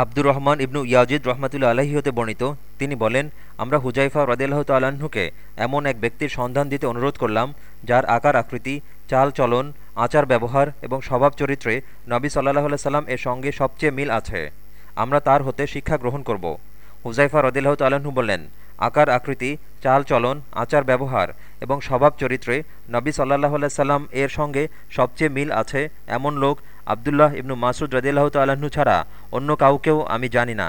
আব্দুর রহমান ইবনু ইয়াজিদ রহমাতুল্লা আলহী হতে বর্ণিত। তিনি বলেন, আমরা হুজাইফা রদিল্লাহ তাল্লাহ্নকে এমন এক ব্যক্তির সন্ধান দিতে অনুরোধ করলাম, যার আকার, আকৃতি, চাল চলন, আচার ব্যবহার এবং স্বভাব চরিত্রে নবী সাল্লাহ সাল্লাম এর সঙ্গে সবচেয়ে মিল আছে। আমরা তার হতে শিক্ষা গ্রহণ করব। হুজাইফা রদিল্লাহ তাল্লাহ্ন বললেন, আকার, আকৃতি, চাল চলন, আচার ব্যবহার এবং স্বভাব চরিত্রে নবী সাল্লাহ সাল্লাম এর সঙ্গে সবচেয়ে মিল আছে এমন লোক আবদুল্লাহ ইবনু মাসুদ রদিল্লাহ তাল্লাহ্ন ছাড়া অন্য কাউকেও আমি জানি না।